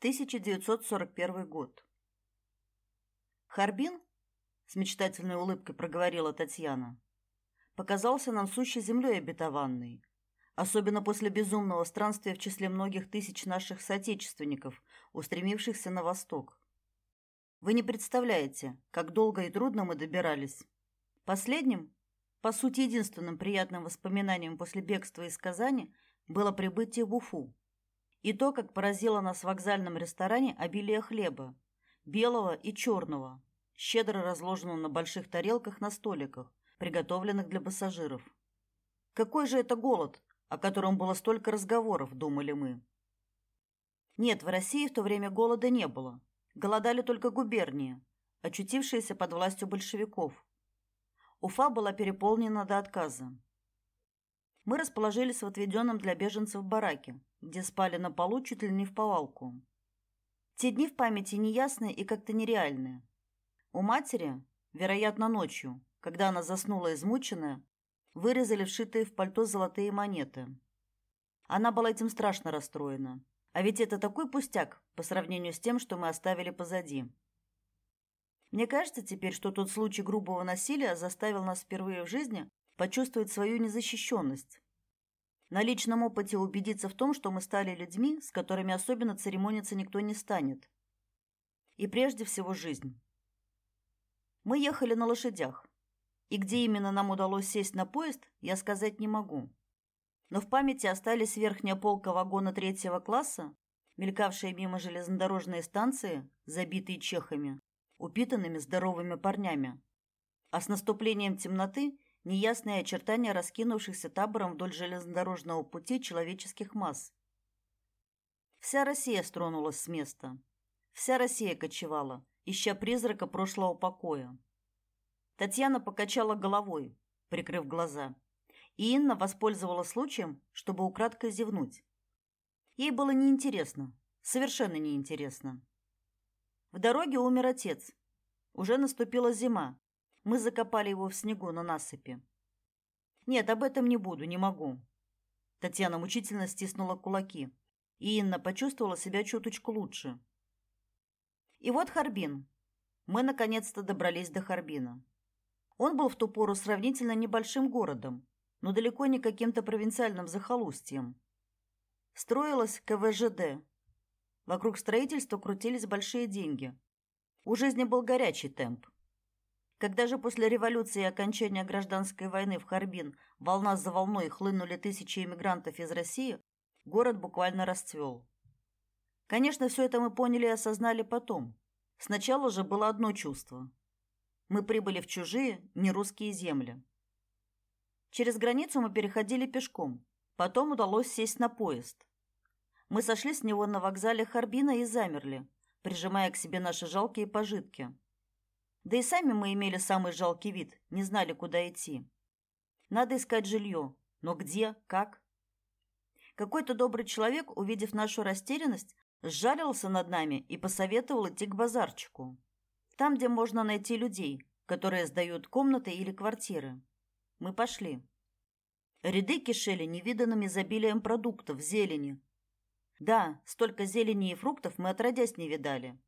1941 год. Харбин, с мечтательной улыбкой проговорила Татьяна, показался нам сущей землей обетованной, особенно после безумного странствия в числе многих тысяч наших соотечественников, устремившихся на восток. Вы не представляете, как долго и трудно мы добирались. Последним, по сути единственным приятным воспоминанием после бегства из Казани было прибытие в Уфу. И то, как поразило нас в вокзальном ресторане обилие хлеба, белого и черного, щедро разложенного на больших тарелках на столиках, приготовленных для пассажиров. Какой же это голод, о котором было столько разговоров, думали мы. Нет, в России в то время голода не было. Голодали только губернии, очутившиеся под властью большевиков. Уфа была переполнена до отказа. Мы расположились в отведенном для беженцев бараке, где спали на полу чуть ли не в повалку. Те дни в памяти неясные и как-то нереальные. У матери, вероятно, ночью, когда она заснула измученная, вырезали вшитые в пальто золотые монеты. Она была этим страшно расстроена. А ведь это такой пустяк по сравнению с тем, что мы оставили позади. Мне кажется теперь, что тот случай грубого насилия заставил нас впервые в жизни почувствовать свою незащищенность на личном опыте убедиться в том, что мы стали людьми, с которыми особенно церемониться никто не станет. И прежде всего жизнь. Мы ехали на лошадях. И где именно нам удалось сесть на поезд, я сказать не могу. Но в памяти остались верхняя полка вагона третьего класса, мелькавшие мимо железнодорожные станции, забитые чехами, упитанными здоровыми парнями. А с наступлением темноты неясные очертания раскинувшихся табором вдоль железнодорожного пути человеческих масс. Вся Россия стронулась с места. Вся Россия кочевала, ища призрака прошлого покоя. Татьяна покачала головой, прикрыв глаза. И Инна воспользовалась случаем, чтобы украдкой зевнуть. Ей было неинтересно, совершенно неинтересно. В дороге умер отец. Уже наступила зима, мы закопали его в снегу на насыпи. Нет, об этом не буду, не могу. Татьяна мучительно стиснула кулаки, и Инна почувствовала себя чуточку лучше. И вот Харбин. Мы наконец-то добрались до Харбина. Он был в ту пору сравнительно небольшим городом, но далеко не каким-то провинциальным захолустьем. Строилось КВЖД. Вокруг строительства крутились большие деньги. У жизни был горячий темп. Когда же после революции и окончания гражданской войны в Харбин волна за волной хлынули тысячи эмигрантов из России, город буквально расцвел. Конечно, все это мы поняли и осознали потом. Сначала же было одно чувство. Мы прибыли в чужие, нерусские земли. Через границу мы переходили пешком. Потом удалось сесть на поезд. Мы сошли с него на вокзале Харбина и замерли, прижимая к себе наши жалкие пожитки. Да и сами мы имели самый жалкий вид, не знали, куда идти. Надо искать жилье, но где, как? Какой-то добрый человек, увидев нашу растерянность, сжалился над нами и посоветовал идти к базарчику. Там, где можно найти людей, которые сдают комнаты или квартиры. Мы пошли. Ряды кишели невиданным изобилием продуктов, зелени. Да, столько зелени и фруктов мы отродясь не видали.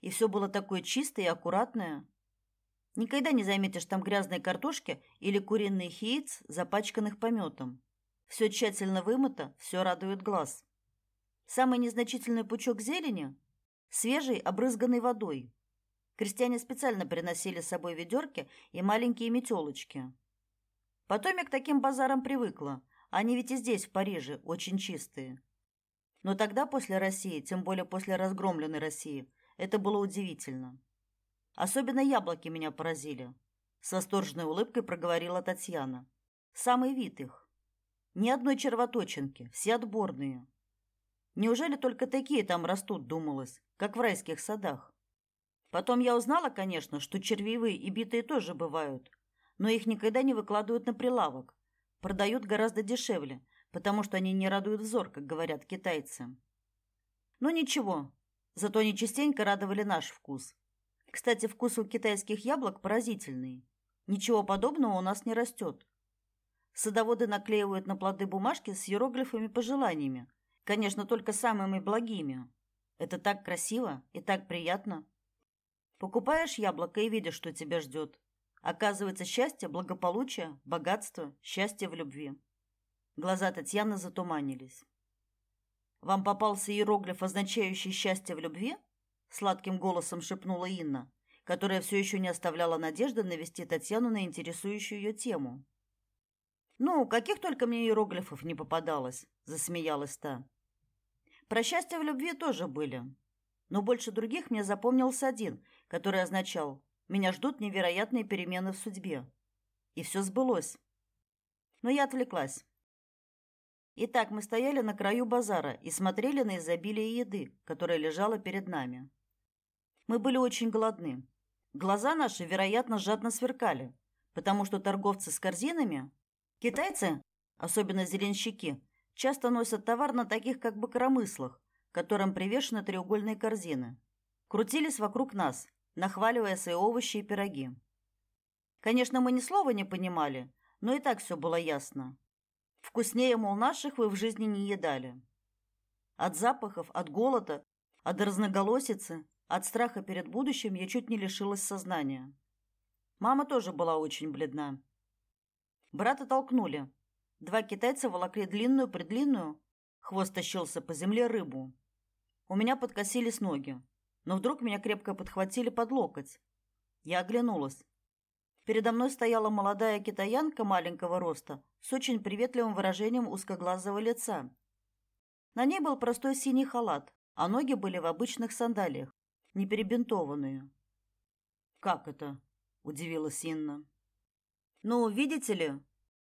И все было такое чистое и аккуратное. Никогда не заметишь там грязной картошки или куриных яиц, запачканных пометом. Все тщательно вымыто, все радует глаз. Самый незначительный пучок зелени свежий, обрызганный водой. Крестьяне специально приносили с собой ведерки и маленькие метелочки. Потом я к таким базарам привыкла. Они ведь и здесь, в Париже, очень чистые. Но тогда после России, тем более после разгромленной России, это было удивительно. Особенно яблоки меня поразили. С восторженной улыбкой проговорила Татьяна. Самый вид их. Ни одной червоточинки, все отборные. Неужели только такие там растут, думалось, как в райских садах? Потом я узнала, конечно, что червивые и битые тоже бывают, но их никогда не выкладывают на прилавок. Продают гораздо дешевле, потому что они не радуют взор, как говорят китайцы. Но ничего, Зато они частенько радовали наш вкус. Кстати, вкус у китайских яблок поразительный. Ничего подобного у нас не растет. Садоводы наклеивают на плоды бумажки с иероглифами-пожеланиями. Конечно, только самыми благими. Это так красиво и так приятно. Покупаешь яблоко и видишь, что тебя ждет. Оказывается, счастье, благополучие, богатство, счастье в любви. Глаза Татьяны затуманились. Вам попался иероглиф, означающий счастье в любви? сладким голосом шепнула Инна, которая все еще не оставляла надежды навести Татьяну на интересующую ее тему. Ну, каких только мне иероглифов не попадалось, засмеялась та. Про счастье в любви тоже были. Но больше других мне запомнился один, который означал «Меня ждут невероятные перемены в судьбе». И все сбылось. Но я отвлеклась. Итак, мы стояли на краю базара и смотрели на изобилие еды, которая лежала перед нами. Мы были очень голодны. Глаза наши, вероятно, жадно сверкали, потому что торговцы с корзинами, китайцы, особенно зеленщики, часто носят товар на таких как бы коромыслах, которым привешены треугольные корзины. Крутились вокруг нас, нахваливая свои овощи и пироги. Конечно, мы ни слова не понимали, но и так все было ясно. Вкуснее, мол, наших вы в жизни не едали. От запахов, от голода, от разноголосицы, от страха перед будущим я чуть не лишилась сознания. Мама тоже была очень бледна. Брата толкнули. Два китайца волокли длинную-предлинную, хвост тащился по земле рыбу. У меня подкосились ноги, но вдруг меня крепко подхватили под локоть. Я оглянулась. Передо мной стояла молодая китаянка маленького роста с очень приветливым выражением узкоглазого лица. На ней был простой синий халат, а ноги были в обычных сандалиях, не перебинтованные. «Как это?» – удивилась Инна. «Ну, видите ли,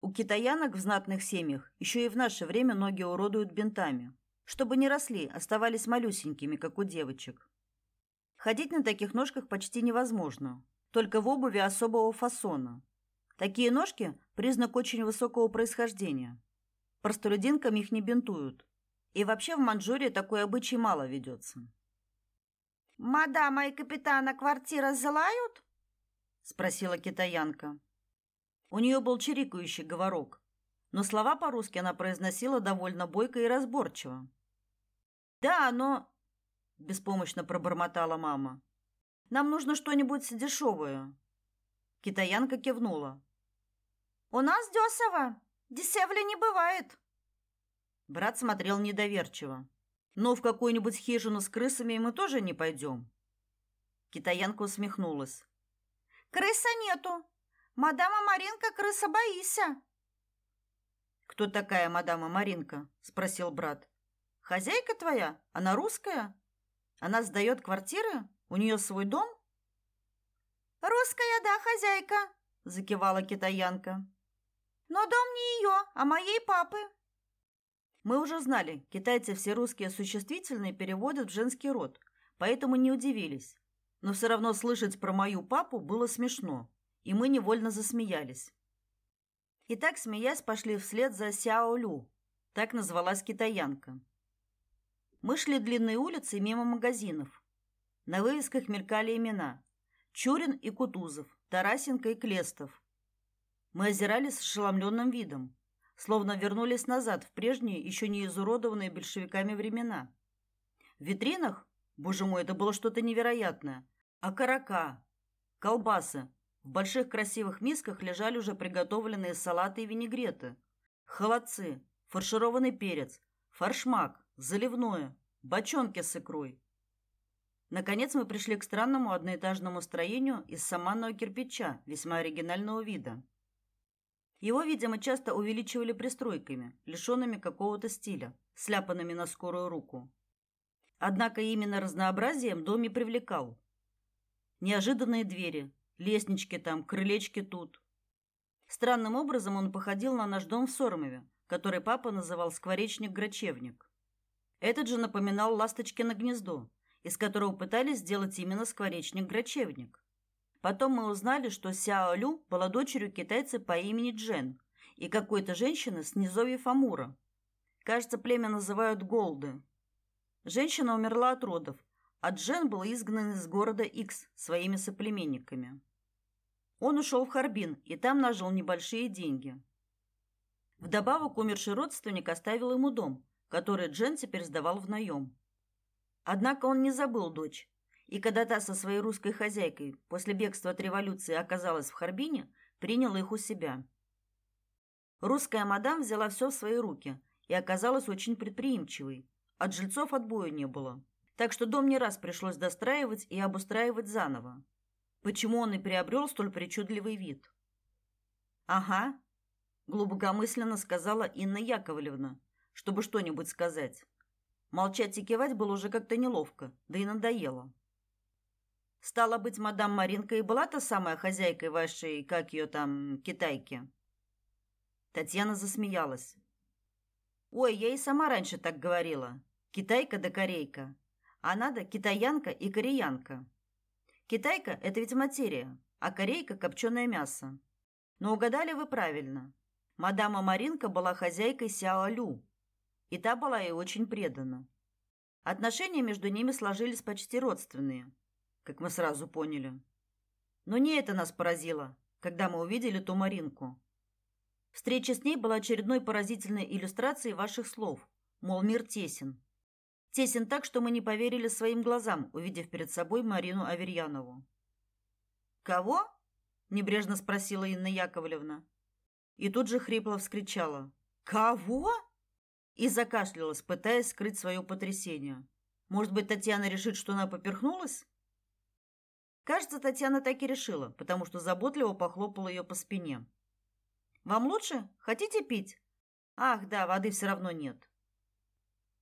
у китаянок в знатных семьях еще и в наше время ноги уродуют бинтами, чтобы не росли, оставались малюсенькими, как у девочек. Ходить на таких ножках почти невозможно, только в обуви особого фасона. Такие ножки – признак очень высокого происхождения. Простолюдинкам их не бинтуют. И вообще в Манчжурии такой обычай мало ведется. «Мадама и капитана квартира залают?» – спросила китаянка. У нее был чирикающий говорок, но слова по-русски она произносила довольно бойко и разборчиво. «Да, но...» – беспомощно пробормотала мама. «Нам нужно что-нибудь дешевое». Китаянка кивнула. «У нас дешево. Дешевле не бывает». Брат смотрел недоверчиво. «Но в какую-нибудь хижину с крысами мы тоже не пойдем». Китаянка усмехнулась. «Крыса нету. Мадама Маринка крыса боится. Кто такая мадама Маринка? спросил брат. Хозяйка твоя? Она русская? Она сдает квартиры? У нее свой дом? Русская, да, хозяйка, закивала китаянка. Но дом не ее, а моей папы. Мы уже знали, китайцы все русские существительные переводят в женский род, поэтому не удивились. Но все равно слышать про мою папу было смешно и мы невольно засмеялись. И так, смеясь, пошли вслед за Сяо Лю, так называлась китаянка. Мы шли длинной улицей мимо магазинов. На вывесках мелькали имена: Чурин и Кутузов, Тарасенко и Клестов. Мы озирались с ошеломленным видом, словно вернулись назад в прежние, еще не изуродованные большевиками времена. В витринах, боже мой, это было что-то невероятное. Окорока, колбасы, в больших красивых мисках лежали уже приготовленные салаты и винегреты, холодцы, фаршированный перец, форшмак, заливное, бочонки с икрой. Наконец мы пришли к странному одноэтажному строению из саманного кирпича, весьма оригинального вида. Его, видимо, часто увеличивали пристройками, лишенными какого-то стиля, сляпанными на скорую руку. Однако именно разнообразием дом и привлекал. Неожиданные двери, Лестнички там, крылечки тут. Странным образом он походил на наш дом в Сормове, который папа называл скворечник-грачевник. Этот же напоминал ласточкино гнездо, из которого пытались сделать именно скворечник-грачевник. Потом мы узнали, что Сяо Лю была дочерью китайца по имени Джен и какой-то женщины с низовьев Амура. Кажется, племя называют Голды. Женщина умерла от родов, а Джен был изгнан из города Икс своими соплеменниками. Он ушел в Харбин и там нажил небольшие деньги. Вдобавок умерший родственник оставил ему дом, который Джен теперь сдавал в наем. Однако он не забыл дочь, и когда та со своей русской хозяйкой после бегства от революции оказалась в Харбине, принял их у себя. Русская мадам взяла все в свои руки и оказалась очень предприимчивой. От жильцов отбоя не было. Так что дом не раз пришлось достраивать и обустраивать заново. Почему он и приобрел столь причудливый вид? «Ага», — глубокомысленно сказала Инна Яковлевна, чтобы что-нибудь сказать. Молчать и кивать было уже как-то неловко, да и надоело. Стало быть, мадам Маринка и была та самая хозяйкой вашей, как ее там, китайки. Татьяна засмеялась. Ой, я и сама раньше так говорила. Китайка да корейка. А надо китаянка и кореянка. Китайка – это ведь материя, а корейка – копченое мясо. Но угадали вы правильно. Мадама Маринка была хозяйкой Сяо Лю, и та была ей очень предана. Отношения между ними сложились почти родственные – как мы сразу поняли. Но не это нас поразило, когда мы увидели ту Маринку. Встреча с ней была очередной поразительной иллюстрацией ваших слов, мол, мир тесен. Тесен так, что мы не поверили своим глазам, увидев перед собой Марину Аверьянову. «Кого?» – небрежно спросила Инна Яковлевна. И тут же хрипло вскричала. «Кого?» И закашлялась, пытаясь скрыть свое потрясение. Может быть, Татьяна решит, что она поперхнулась? Кажется, Татьяна так и решила, потому что заботливо похлопала ее по спине. Вам лучше? Хотите пить? Ах, да, воды все равно нет.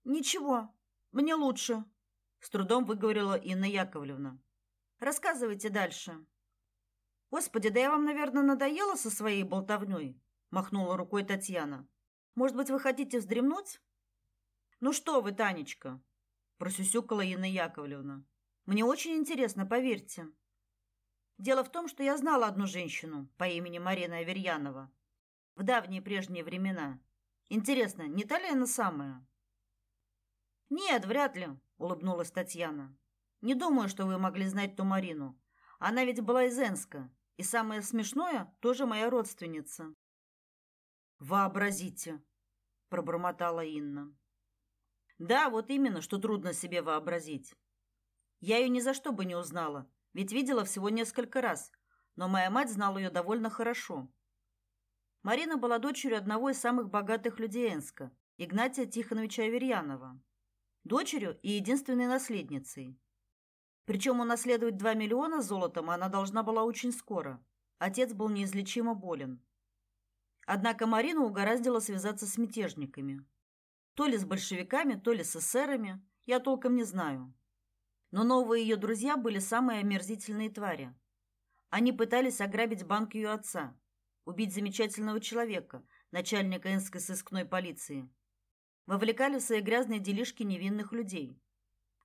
Ничего, мне лучше, с трудом выговорила Инна Яковлевна. Рассказывайте дальше. Господи, да я вам, наверное, надоела со своей болтовней, махнула рукой Татьяна. Может быть, вы хотите вздремнуть? Ну что вы, Танечка, просюсюкала Инна Яковлевна. Мне очень интересно, поверьте. Дело в том, что я знала одну женщину по имени Марина Аверьянова в давние прежние времена. Интересно, не та ли она самая? Нет, вряд ли, улыбнулась Татьяна. Не думаю, что вы могли знать ту Марину. Она ведь была из Энска, и самое смешное, тоже моя родственница. Вообразите, пробормотала Инна. Да, вот именно, что трудно себе вообразить. Я ее ни за что бы не узнала, ведь видела всего несколько раз, но моя мать знала ее довольно хорошо. Марина была дочерью одного из самых богатых людей Энска, Игнатия Тихоновича Аверьянова, дочерью и единственной наследницей. Причем унаследовать 2 миллиона золотом она должна была очень скоро. Отец был неизлечимо болен. Однако Марину угораздило связаться с мятежниками. То ли с большевиками, то ли с эсерами, я толком не знаю. Но новые ее друзья были самые омерзительные твари. Они пытались ограбить банк ее отца, убить замечательного человека, начальника Энской сыскной полиции. Вовлекали в свои грязные делишки невинных людей.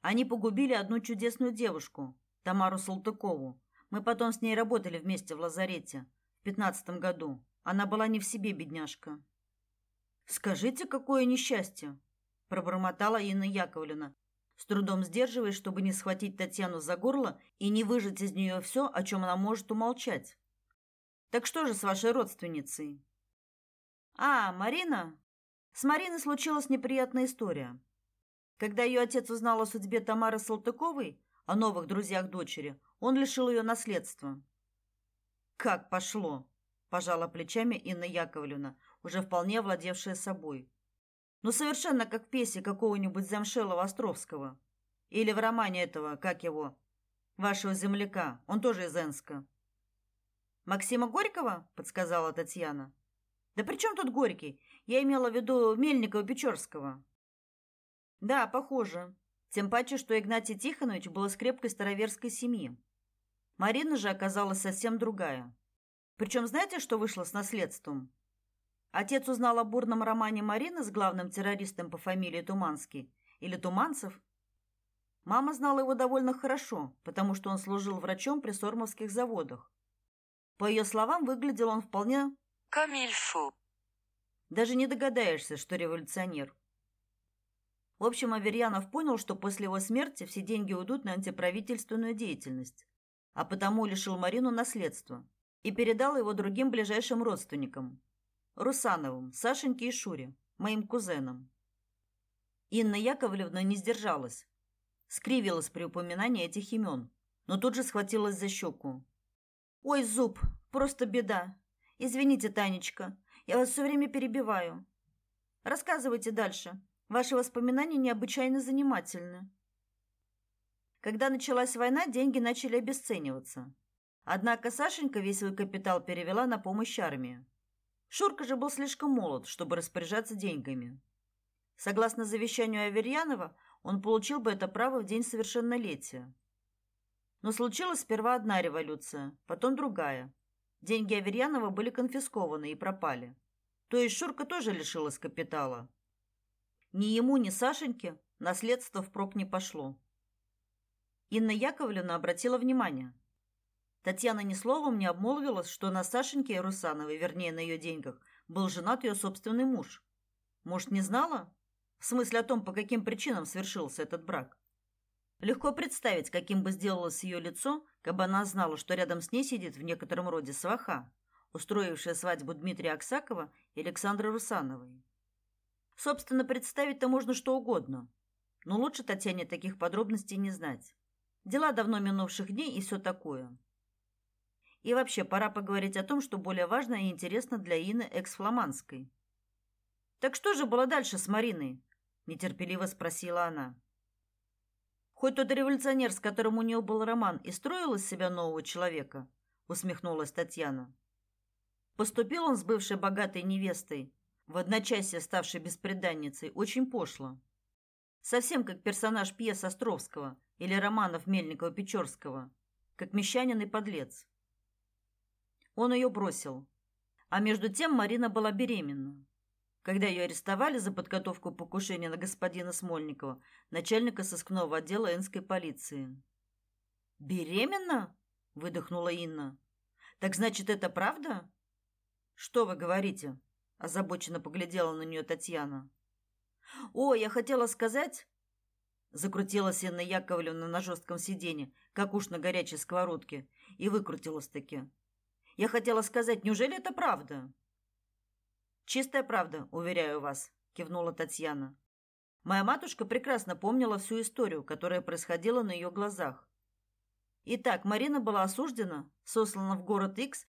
Они погубили одну чудесную девушку, Тамару Салтыкову. Мы потом с ней работали вместе в лазарете в пятнадцатом году. Она была не в себе, бедняжка. Скажите, какое несчастье, пробормотала Инна Яковлевна, с трудом сдерживаясь, чтобы не схватить Татьяну за горло и не выжать из нее все, о чем она может умолчать. Так что же с вашей родственницей? А, Марина? С Мариной случилась неприятная история. Когда ее отец узнал о судьбе Тамары Салтыковой, о новых друзьях дочери, он лишил ее наследства. Как пошло, пожала плечами Инна Яковлевна, уже вполне владевшая собой. Ну, совершенно как в песне какого-нибудь Замшелова Островского. Или в романе этого, как его, вашего земляка. Он тоже из Энска. Максима Горького, подсказала Татьяна. Да при чем тут Горький? Я имела в виду Мельникова-Печорского. Да, похоже. Тем паче, что Игнатий Тихонович был из крепкой староверской семьи. Марина же оказалась совсем другая. Причем знаете, что вышло с наследством? Отец узнал о бурном романе Марины с главным террористом по фамилии Туманский или Туманцев. Мама знала его довольно хорошо, потому что он служил врачом при Сормовских заводах. По ее словам, выглядел он вполне faut. Даже не догадаешься, что революционер. В общем, Аверьянов понял, что после его смерти все деньги уйдут на антиправительственную деятельность, а потому лишил Марину наследства и передал его другим ближайшим родственникам, Русановым, Сашеньке и Шуре, моим кузенам. Инна Яковлевна не сдержалась. скривилась при упоминании этих имен, но тут же схватилась за щеку. Ой, зуб, просто беда. Извините, Танечка, я вас все время перебиваю. Рассказывайте дальше. Ваши воспоминания необычайно занимательны. Когда началась война, деньги начали обесцениваться. Однако Сашенька весь свой капитал перевела на помощь армии. Шурка же был слишком молод, чтобы распоряжаться деньгами. Согласно завещанию Аверьянова, он получил бы это право в день совершеннолетия. Но случилась сперва одна революция, потом другая. Деньги Аверьянова были конфискованы и пропали. То есть Шурка тоже лишилась капитала. Ни ему, ни Сашеньке наследство впрок не пошло. Инна Яковлевна обратила внимание. Татьяна ни словом не обмолвилась, что на Сашеньке Русановой, вернее, на ее деньгах, был женат ее собственный муж. Может, не знала? В смысле о том, по каким причинам свершился этот брак. Легко представить, каким бы сделалось ее лицо, как бы она знала, что рядом с ней сидит в некотором роде сваха, устроившая свадьбу Дмитрия Аксакова и Александры Русановой. Собственно, представить-то можно что угодно, но лучше Татьяне таких подробностей не знать. Дела давно минувших дней и все такое. И вообще, пора поговорить о том, что более важно и интересно для Инны Эксфламанской. «Так что же было дальше с Мариной?» – нетерпеливо спросила она. Хоть тот революционер, с которым у нее был роман, и строил из себя нового человека, усмехнулась Татьяна. Поступил он с бывшей богатой невестой, в одночасье ставшей бесприданницей, очень пошло. Совсем как персонаж пьес Островского или романов Мельникова-Печорского, как мещанин и подлец. Он ее бросил. А между тем Марина была беременна когда ее арестовали за подготовку покушения на господина Смольникова, начальника сыскного отдела Энской полиции. «Беременна?» – выдохнула Инна. «Так значит, это правда?» «Что вы говорите?» – озабоченно поглядела на нее Татьяна. «О, я хотела сказать...» Закрутилась Инна Яковлевна на жестком сиденье, как уж на горячей сковородке, и выкрутилась-таки. «Я хотела сказать, неужели это правда?» Чистая правда, уверяю вас, кивнула Татьяна. Моя матушка прекрасно помнила всю историю, которая происходила на ее глазах. Итак, Марина была осуждена, сослана в город X,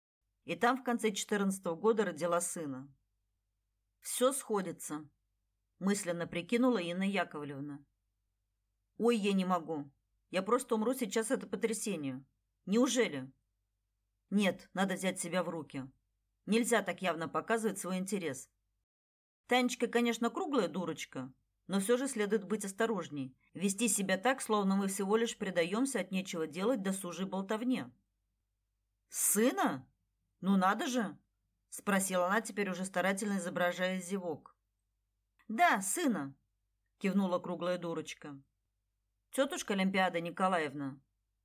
и там в конце 14 -го года родила сына. Все сходится, мысленно прикинула Инна Яковлевна. Ой, я не могу. Я просто умру сейчас от потрясения. Неужели? Нет, надо взять себя в руки. Нельзя так явно показывать свой интерес. Танечка, конечно, круглая дурочка, но все же следует быть осторожней, вести себя так, словно мы всего лишь предаемся от нечего делать досужей болтовне. Сына? Ну надо же, спросила она теперь уже старательно изображая зевок. Да, сына, кивнула круглая дурочка. Тетушка Олимпиада Николаевна,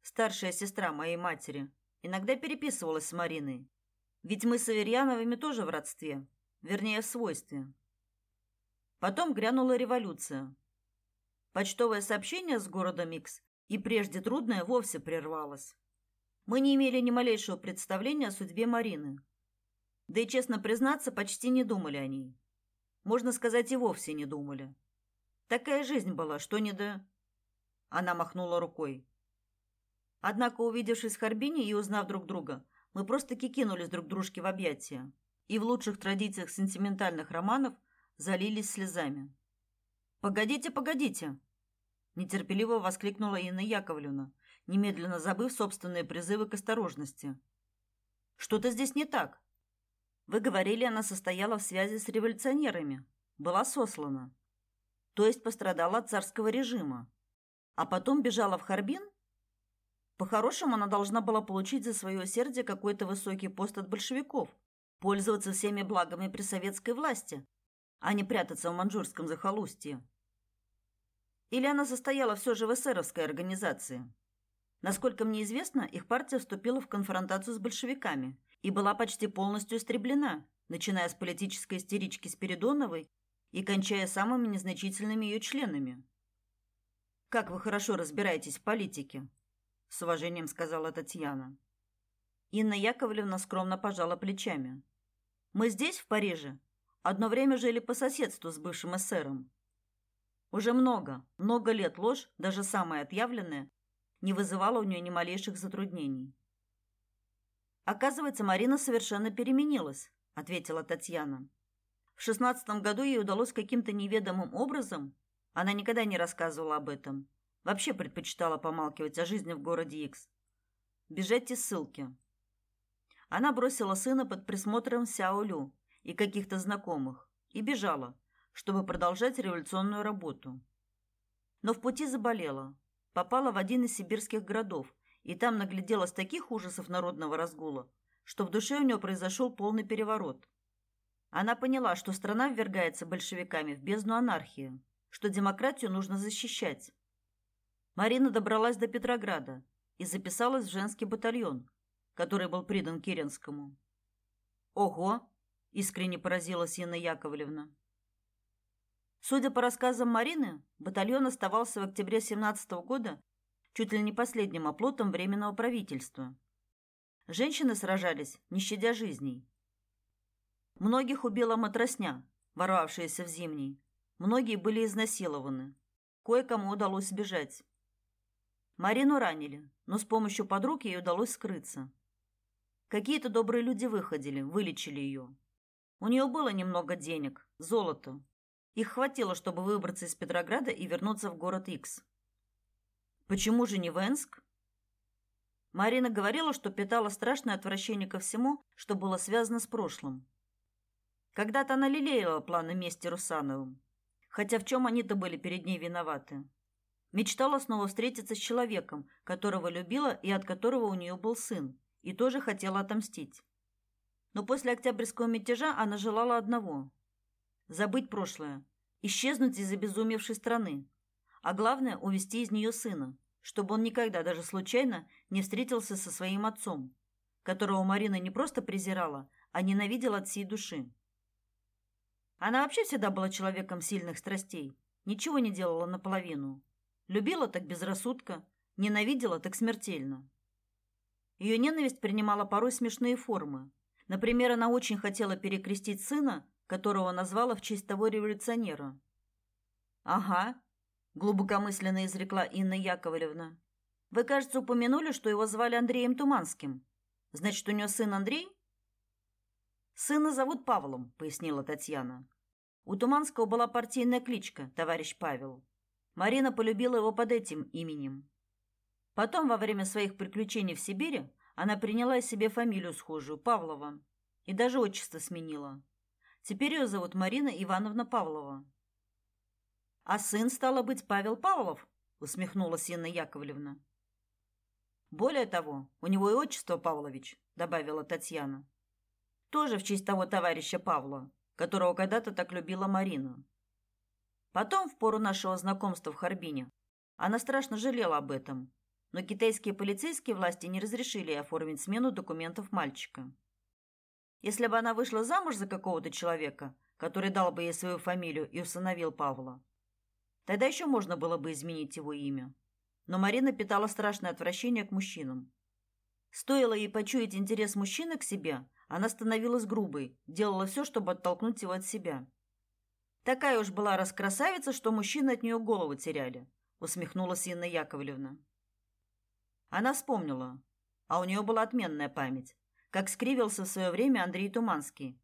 старшая сестра моей матери, иногда переписывалась с Мариной. Ведь мы с Аверьяновыми тоже в родстве, вернее, в свойстве. Потом грянула революция. Почтовое сообщение с города Микс и прежде трудное вовсе прервалось. Мы не имели ни малейшего представления о судьбе Марины. Да и, честно признаться, почти не думали о ней. Можно сказать, и вовсе не думали. Такая жизнь была, что не до... Она махнула рукой. Однако, увидевшись в Харбине и узнав друг друга, мы просто-таки кинулись друг дружке в объятия и в лучших традициях сентиментальных романов залились слезами. «Погодите, погодите!» нетерпеливо воскликнула Инна Яковлевна, немедленно забыв собственные призывы к осторожности. Что-то здесь не так. Вы говорили, она состояла в связи с революционерами, была сослана, то есть пострадала от царского режима, а потом бежала в Харбин по-хорошему, она должна была получить за свое усердие какой-то высокий пост от большевиков, пользоваться всеми благами при советской власти, а не прятаться в маньчжурском захолустье. Или она состояла все же в эсеровской организации? Насколько мне известно, их партия вступила в конфронтацию с большевиками и была почти полностью истреблена, начиная с политической истерички Спиридоновой и кончая самыми незначительными ее членами. Как вы хорошо разбираетесь в политике с уважением сказала Татьяна. Инна Яковлевна скромно пожала плечами. Мы здесь, в Париже, одно время жили по соседству с бывшим эсером. Уже много, много лет ложь, даже самая отъявленная, не вызывала у нее ни малейших затруднений. Оказывается, Марина совершенно переменилась, ответила Татьяна. В шестнадцатом году ей удалось каким-то неведомым образом, она никогда не рассказывала об этом, вообще предпочитала помалкивать о жизни в городе Икс, бежать из ссылки. Она бросила сына под присмотром Сяолю и каких-то знакомых и бежала, чтобы продолжать революционную работу. Но в пути заболела, попала в один из сибирских городов и там нагляделась таких ужасов народного разгула, что в душе у нее произошел полный переворот. Она поняла, что страна ввергается большевиками в бездну анархии, что демократию нужно защищать. Марина добралась до Петрограда и записалась в женский батальон, который был придан Керенскому. Ого, искренне поразилась Инна Яковлевна. Судя по рассказам Марины, батальон оставался в октябре 17 года чуть ли не последним оплотом временного правительства. Женщины сражались, не щадя жизней. Многих убила матросня, ворвавшаяся в зимний. Многие были изнасилованы. Кое-кому удалось сбежать. Марину ранили, но с помощью подруг ей удалось скрыться. Какие-то добрые люди выходили, вылечили ее. У нее было немного денег, золото, их хватило, чтобы выбраться из Петрограда и вернуться в город Икс. Почему же не в Энск? Марина говорила, что питала страшное отвращение ко всему, что было связано с прошлым. Когда-то она лелеяла планы мести Русановым, хотя в чем они-то были перед ней виноваты. Мечтала снова встретиться с человеком, которого любила и от которого у нее был сын, и тоже хотела отомстить. Но после Октябрьского мятежа она желала одного забыть прошлое, исчезнуть из обезумевшей страны, а главное увести из нее сына, чтобы он никогда даже случайно не встретился со своим отцом, которого Марина не просто презирала, а ненавидела от всей души. Она вообще всегда была человеком сильных страстей, ничего не делала наполовину. Любила так безрассудно, ненавидела так смертельно. Ее ненависть принимала порой смешные формы. Например, она очень хотела перекрестить сына которого назвала в честь того революционера. Ага, глубокомысленно изрекла Инна Яковлевна. Вы, кажется, упомянули, что его звали Андреем Туманским. Значит, у него сын Андрей? Сына зовут Павлом, пояснила Татьяна. У Туманского была партийная кличка товарищ Павел. Марина полюбила его под этим именем. Потом, во время своих приключений в Сибири, она приняла себе фамилию схожую Павлова и даже отчество сменила. Теперь ее зовут Марина Ивановна Павлова. А сын стало быть Павел Павлов, усмехнулась Инна Яковлевна. Более того, у него и отчество Павлович, добавила Татьяна. Тоже в честь того товарища Павла, которого когда-то так любила Марина. Потом, в пору нашего знакомства в Харбине, она страшно жалела об этом, но китайские полицейские власти не разрешили ей оформить смену документов мальчика. Если бы она вышла замуж за какого-то человека, который дал бы ей свою фамилию и усыновил Павла, тогда еще можно было бы изменить его имя. Но Марина питала страшное отвращение к мужчинам. Стоило ей почуять интерес мужчины к себе, она становилась грубой, делала все, чтобы оттолкнуть его от себя. Такая уж была раскрасавица, что мужчины от нее голову теряли, усмехнулась Инна Яковлевна. Она вспомнила, а у нее была отменная память как скривился в свое время Андрей Туманский.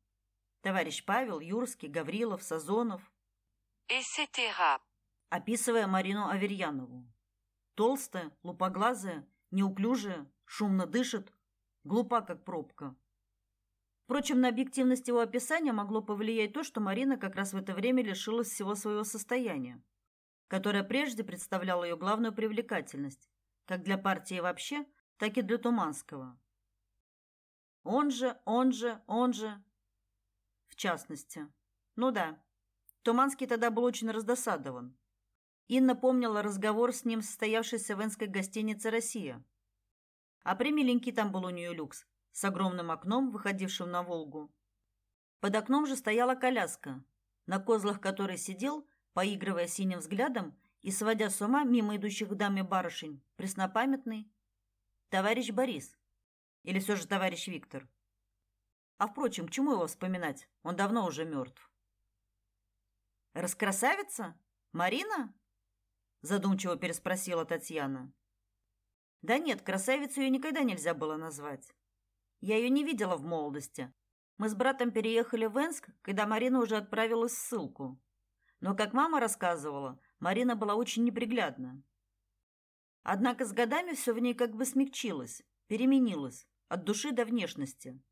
Товарищ Павел, Юрский, Гаврилов, Сазонов. Etc. Описывая Марину Аверьянову. Толстая, лупоглазая, неуклюжая, шумно дышит, глупа, как пробка. Впрочем, на объективность его описания могло повлиять то, что Марина как раз в это время лишилась всего своего состояния, которое прежде представляло ее главную привлекательность, как для партии вообще, так и для Туманского. Он же, он же, он же. В частности. Ну да. Туманский тогда был очень раздосадован. Инна помнила разговор с ним, состоявшийся в Энской гостинице «Россия». А примиленький там был у нее люкс, с огромным окном, выходившим на Волгу. Под окном же стояла коляска, на козлах которой сидел, поигрывая синим взглядом и сводя с ума мимо идущих к даме барышень, преснопамятный товарищ Борис. Или все же товарищ Виктор? А впрочем, к чему его вспоминать? Он давно уже мертв. Раскрасавица? Марина? задумчиво переспросила Татьяна. Да нет, красавицу ее никогда нельзя было назвать. Я ее не видела в молодости. Мы с братом переехали в Энск, когда Марина уже отправилась в ссылку. Но, как мама рассказывала, Марина была очень неприглядна. Однако с годами все в ней как бы смягчилось, переменилось, от души до внешности.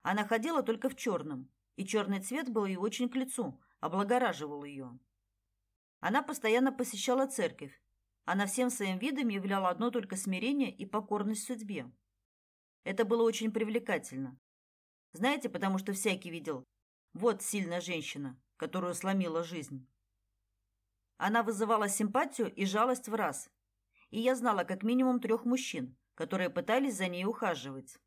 Она ходила только в черном, и черный цвет был ей очень к лицу, облагораживал ее. Она постоянно посещала церковь. Она всем своим видом являла одно только смирение и покорность судьбе. Это было очень привлекательно. Знаете, потому что всякий видел, вот сильная женщина, которую сломила жизнь. Она вызывала симпатию и жалость в раз. И я знала как минимум трех мужчин, которые пытались за ней ухаживать.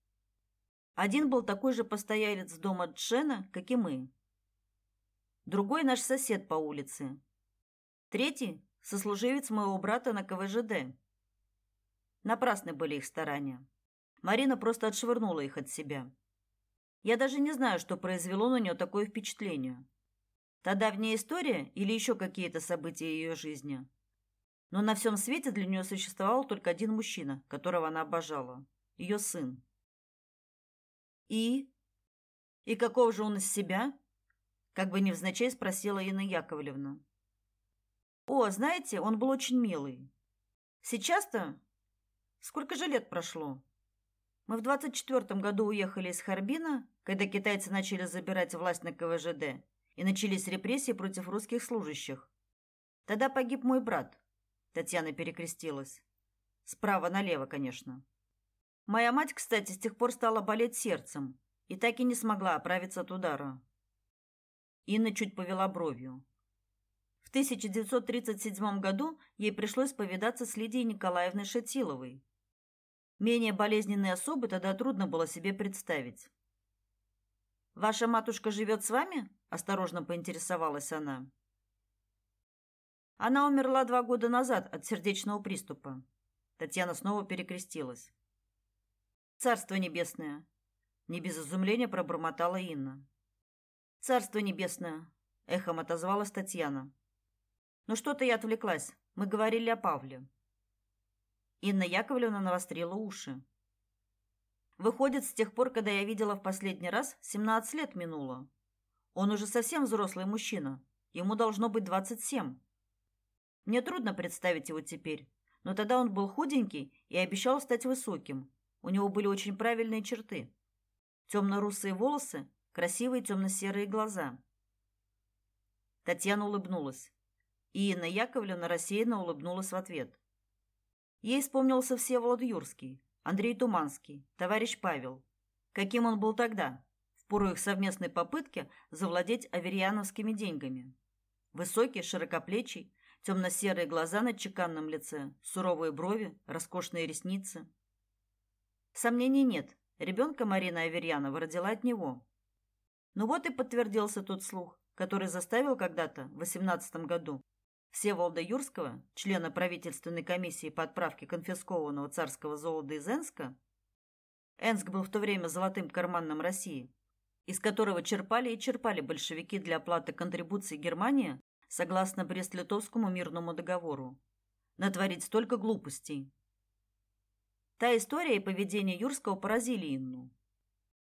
Один был такой же постоялец дома Джена, как и мы. Другой наш сосед по улице. Третий сослуживец моего брата на КВЖД. Напрасны были их старания. Марина просто отшвырнула их от себя. Я даже не знаю, что произвело на нее такое впечатление. Та давняя история или еще какие-то события ее жизни. Но на всем свете для нее существовал только один мужчина, которого она обожала ее сын. И и какого же он из себя? Как бы невзначай спросила Инна Яковлевна. О, знаете, он был очень милый. Сейчас-то сколько же лет прошло? Мы в двадцать четвертом году уехали из Харбина, когда китайцы начали забирать власть на КВЖД, и начались репрессии против русских служащих. Тогда погиб мой брат. Татьяна перекрестилась. Справа налево, конечно. Моя мать, кстати, с тех пор стала болеть сердцем и так и не смогла оправиться от удара. Инна чуть повела бровью. В 1937 году ей пришлось повидаться с Лидией Николаевной Шатиловой, Менее болезненные особы тогда трудно было себе представить. Ваша матушка живет с вами? осторожно поинтересовалась она. Она умерла два года назад от сердечного приступа. Татьяна снова перекрестилась. Царство небесное, не без изумления пробормотала Инна. Царство небесное, эхом отозвалась Татьяна. Ну что-то я отвлеклась. Мы говорили о Павле. Инна Яковлевна навострила уши. Выходит, с тех пор, когда я видела в последний раз, 17 лет минуло. Он уже совсем взрослый мужчина. Ему должно быть 27. Мне трудно представить его теперь, но тогда он был худенький и обещал стать высоким. У него были очень правильные черты. Темно-русые волосы, красивые темно-серые глаза. Татьяна улыбнулась. И Инна Яковлевна рассеянно улыбнулась в ответ. Ей вспомнился Всеволод Юрский, Андрей Туманский, товарищ Павел. Каким он был тогда, в пору их совместной попытки завладеть аверьяновскими деньгами. Высокий, широкоплечий, темно-серые глаза на чеканном лице, суровые брови, роскошные ресницы. Сомнений нет, ребенка Марина Аверьянова родила от него. Ну вот и подтвердился тот слух, который заставил когда-то, в 18 году, Всеволода Юрского, члена правительственной комиссии по отправке конфискованного царского золота из Энска, Энск был в то время золотым карманом России, из которого черпали и черпали большевики для оплаты контрибуций Германии согласно Брест-Литовскому мирному договору. Натворить столько глупостей. Та история и поведение Юрского поразили Инну.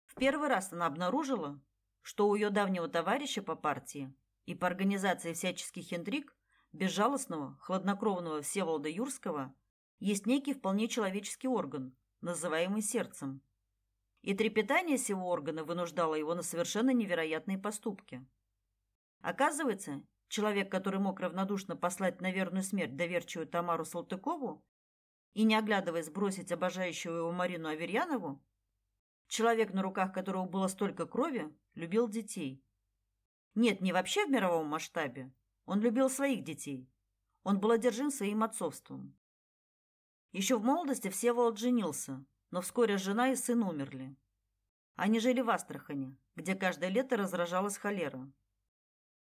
В первый раз она обнаружила, что у ее давнего товарища по партии и по организации всяческих интриг безжалостного, хладнокровного Всеволода Юрского есть некий вполне человеческий орган, называемый сердцем. И трепетание сего органа вынуждало его на совершенно невероятные поступки. Оказывается, человек, который мог равнодушно послать на верную смерть доверчивую Тамару Салтыкову и, не оглядываясь, бросить обожающего его Марину Аверьянову, человек, на руках которого было столько крови, любил детей. Нет, не вообще в мировом масштабе, он любил своих детей. Он был одержим своим отцовством. Еще в молодости Всеволод женился, но вскоре жена и сын умерли. Они жили в Астрахани, где каждое лето разражалась холера.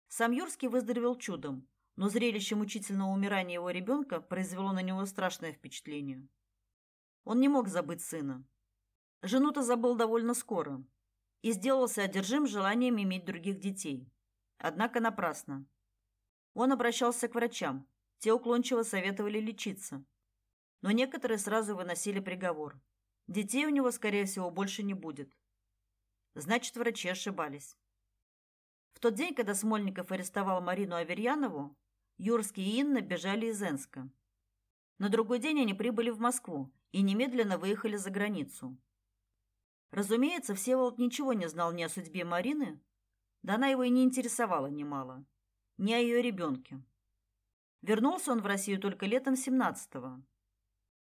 Сам Юрский выздоровел чудом, но зрелище мучительного умирания его ребенка произвело на него страшное впечатление. Он не мог забыть сына. Жену-то забыл довольно скоро и сделался одержим желанием иметь других детей. Однако напрасно. Он обращался к врачам. Те уклончиво советовали лечиться. Но некоторые сразу выносили приговор. Детей у него, скорее всего, больше не будет. Значит, врачи ошибались. В тот день, когда Смольников арестовал Марину Аверьянову, Юрский и Инна бежали из Энска. На другой день они прибыли в Москву и немедленно выехали за границу. Разумеется, Всеволод ничего не знал ни о судьбе Марины, да она его и не интересовала немало, ни о ее ребенке. Вернулся он в Россию только летом 17-го.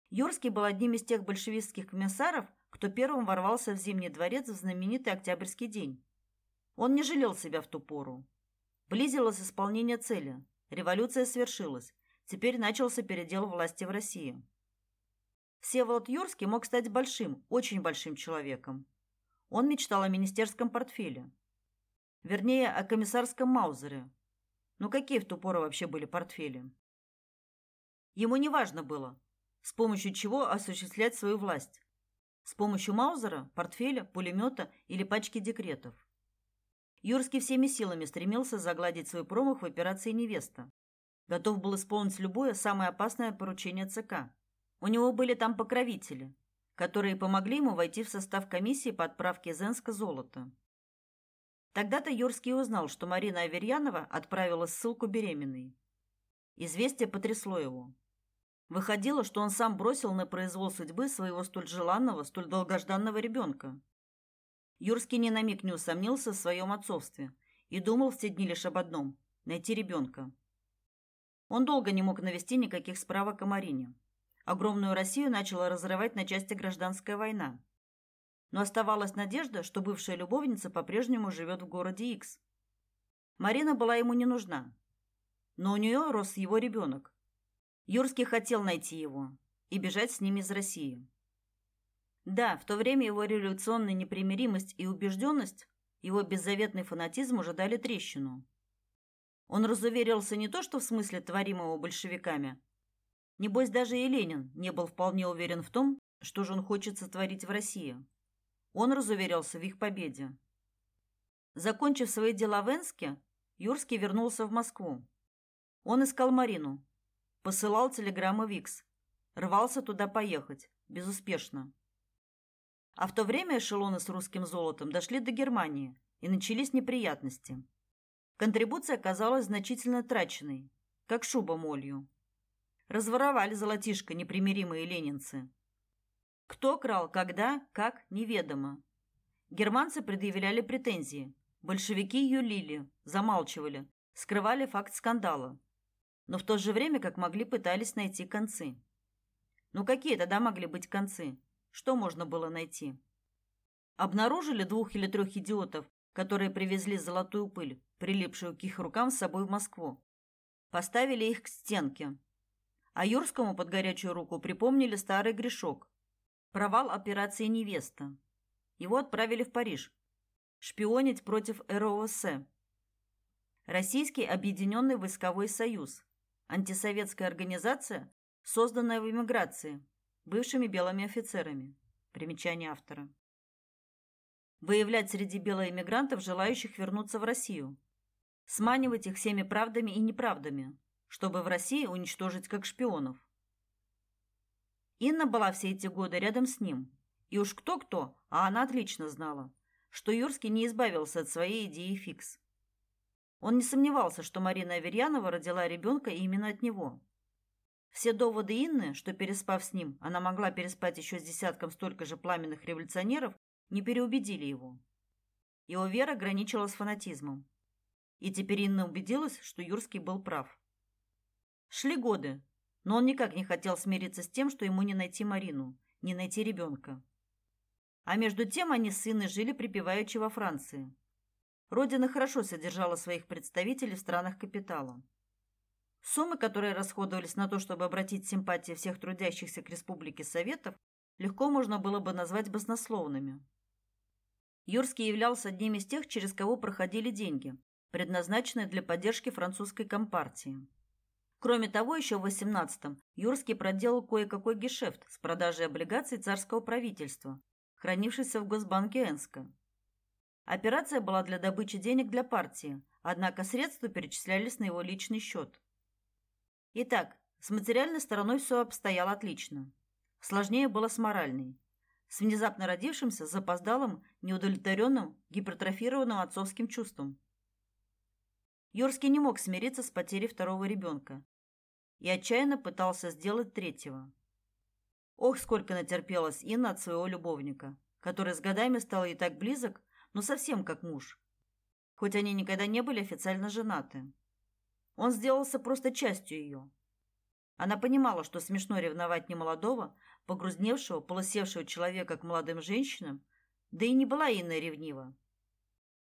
Юрский был одним из тех большевистских комиссаров, кто первым ворвался в Зимний дворец в знаменитый Октябрьский день. Он не жалел себя в ту пору. Близилось исполнение цели. Революция свершилась. Теперь начался передел власти в России. Всеволод Юрский мог стать большим, очень большим человеком. Он мечтал о министерском портфеле. Вернее, о комиссарском маузере. Ну какие в ту пору вообще были портфели? Ему не важно было, с помощью чего осуществлять свою власть. С помощью маузера, портфеля, пулемета или пачки декретов. Юрский всеми силами стремился загладить свой промах в операции «Невеста». Готов был исполнить любое самое опасное поручение ЦК. У него были там покровители, которые помогли ему войти в состав комиссии по отправке из Энска золота. Тогда-то Юрский узнал, что Марина Аверьянова отправила ссылку беременной. Известие потрясло его. Выходило, что он сам бросил на произвол судьбы своего столь желанного, столь долгожданного ребенка. Юрский ни на миг не усомнился в своем отцовстве и думал в те дни лишь об одном – найти ребенка. Он долго не мог навести никаких справок о Марине. Огромную Россию начала разрывать на части гражданская война но оставалась надежда, что бывшая любовница по-прежнему живет в городе X. Марина была ему не нужна, но у нее рос его ребенок. Юрский хотел найти его и бежать с ним из России. Да, в то время его революционная непримиримость и убежденность, его беззаветный фанатизм уже дали трещину. Он разуверился не то, что в смысле творимого большевиками. Небось, даже и Ленин не был вполне уверен в том, что же он хочет сотворить в России. Он разуверился в их победе. Закончив свои дела в Энске, Юрский вернулся в Москву. Он искал Марину, посылал телеграммы в Икс, рвался туда поехать, безуспешно. А в то время эшелоны с русским золотом дошли до Германии, и начались неприятности. Контрибуция оказалась значительно траченной, как шуба молью. Разворовали золотишко непримиримые ленинцы. Кто крал, когда, как, неведомо. Германцы предъявляли претензии. Большевики юлили, замалчивали, скрывали факт скандала. Но в то же время, как могли, пытались найти концы. Ну какие тогда могли быть концы? Что можно было найти? Обнаружили двух или трех идиотов, которые привезли золотую пыль, прилипшую к их рукам с собой в Москву. Поставили их к стенке. А Юрскому под горячую руку припомнили старый грешок. Провал операции «Невеста». Его отправили в Париж. Шпионить против РОС. Российский Объединенный Войсковой Союз. Антисоветская организация, созданная в эмиграции, бывшими белыми офицерами. Примечание автора. Выявлять среди белоэмигрантов желающих вернуться в Россию. Сманивать их всеми правдами и неправдами, чтобы в России уничтожить как шпионов. Инна была все эти годы рядом с ним. И уж кто-кто, а она отлично знала, что Юрский не избавился от своей идеи фикс. Он не сомневался, что Марина Аверьянова родила ребенка именно от него. Все доводы Инны, что переспав с ним, она могла переспать еще с десятком столько же пламенных революционеров, не переубедили его. Его вера граничила с фанатизмом. И теперь Инна убедилась, что Юрский был прав. Шли годы, но он никак не хотел смириться с тем, что ему не найти Марину, не найти ребенка. А между тем они с сыном жили припеваючи во Франции. Родина хорошо содержала своих представителей в странах капитала. Суммы, которые расходовались на то, чтобы обратить симпатии всех трудящихся к Республике Советов, легко можно было бы назвать баснословными. Юрский являлся одним из тех, через кого проходили деньги, предназначенные для поддержки французской компартии. Кроме того, еще в 18-м Юрский проделал кое-какой гешефт с продажей облигаций царского правительства, хранившихся в Госбанке Энска. Операция была для добычи денег для партии, однако средства перечислялись на его личный счет. Итак, с материальной стороной все обстояло отлично. Сложнее было с моральной. С внезапно родившимся, запоздалым, неудовлетворенным, гипертрофированным отцовским чувством. Юрский не мог смириться с потерей второго ребенка и отчаянно пытался сделать третьего. Ох, сколько натерпелась Инна от своего любовника, который с годами стал ей так близок, но совсем как муж. Хоть они никогда не были официально женаты. Он сделался просто частью ее. Она понимала, что смешно ревновать немолодого, погрузневшего, полосевшего человека к молодым женщинам, да и не была Инна ревнива.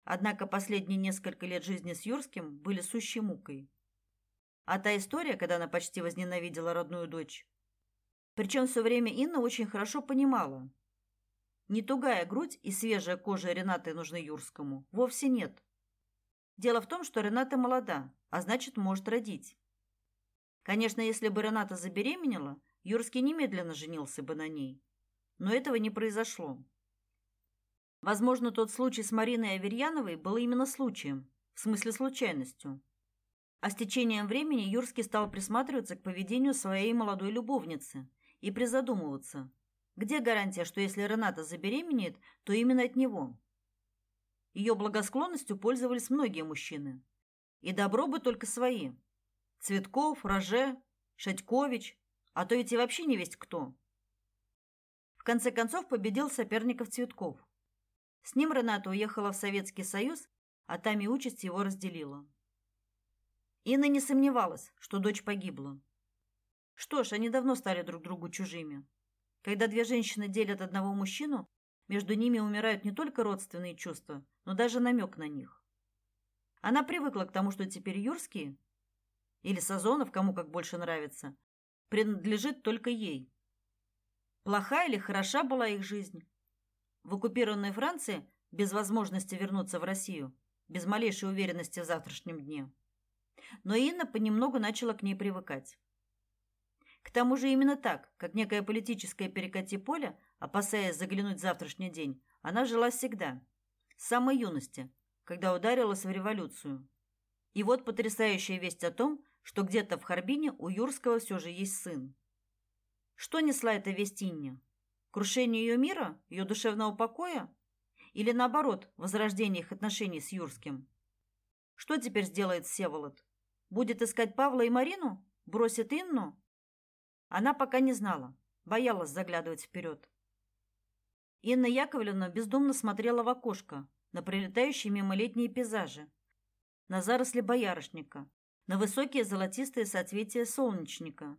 Однако последние несколько лет жизни с Юрским были сущей мукой. А та история, когда она почти возненавидела родную дочь. Причем все время Инна очень хорошо понимала. Не тугая грудь и свежая кожа Ренаты нужны Юрскому. Вовсе нет. Дело в том, что Рената молода, а значит, может родить. Конечно, если бы Рената забеременела, Юрский немедленно женился бы на ней. Но этого не произошло. Возможно, тот случай с Мариной Аверьяновой был именно случаем, в смысле случайностью. А с течением времени Юрский стал присматриваться к поведению своей молодой любовницы и призадумываться, где гарантия, что если Рената забеременеет, то именно от него. Ее благосклонностью пользовались многие мужчины. И добро бы только свои. Цветков, Роже, Шатькович, а то ведь и вообще не весть кто. В конце концов победил соперников Цветков. С ним Рената уехала в Советский Союз, а там и участь его разделила. Инна не сомневалась, что дочь погибла. Что ж, они давно стали друг другу чужими. Когда две женщины делят одного мужчину, между ними умирают не только родственные чувства, но даже намек на них. Она привыкла к тому, что теперь Юрский или Сазонов, кому как больше нравится, принадлежит только ей. Плохая или хороша была их жизнь? В оккупированной Франции, без возможности вернуться в Россию, без малейшей уверенности в завтрашнем дне – но Инна понемногу начала к ней привыкать. К тому же именно так, как некое политическое перекати поле, опасаясь заглянуть в завтрашний день, она жила всегда, с самой юности, когда ударилась в революцию. И вот потрясающая весть о том, что где-то в Харбине у Юрского все же есть сын. Что несла эта весть Инне? Крушение ее мира, ее душевного покоя? Или наоборот, возрождение их отношений с Юрским? Что теперь сделает Всеволод? Будет искать Павла и Марину? Бросит Инну? Она пока не знала, боялась заглядывать вперед. Инна Яковлевна бездумно смотрела в окошко на прилетающие мимо летние пейзажи, на заросли боярышника, на высокие золотистые соцветия солнечника,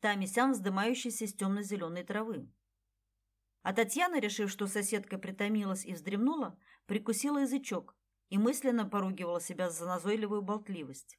там и сям вздымающиеся из темно-зеленой травы. А Татьяна, решив, что соседка притомилась и вздремнула, прикусила язычок и мысленно поругивала себя за назойливую болтливость.